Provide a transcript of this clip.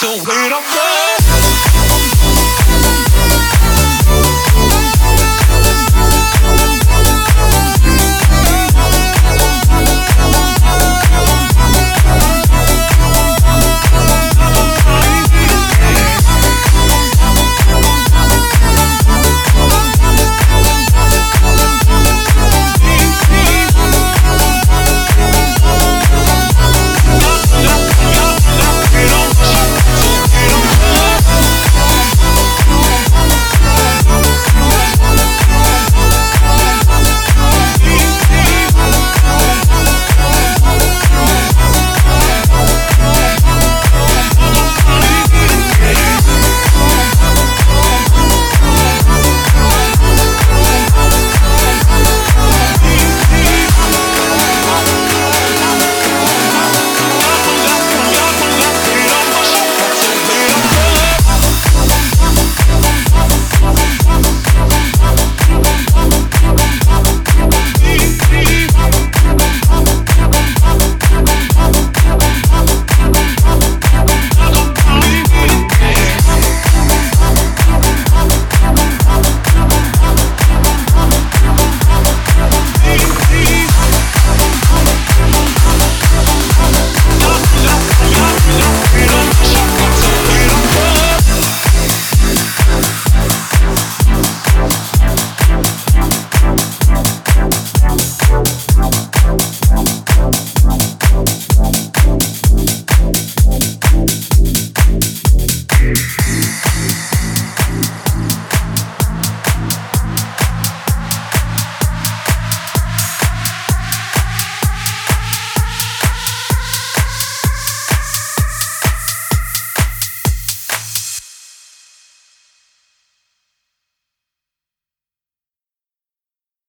So wait up for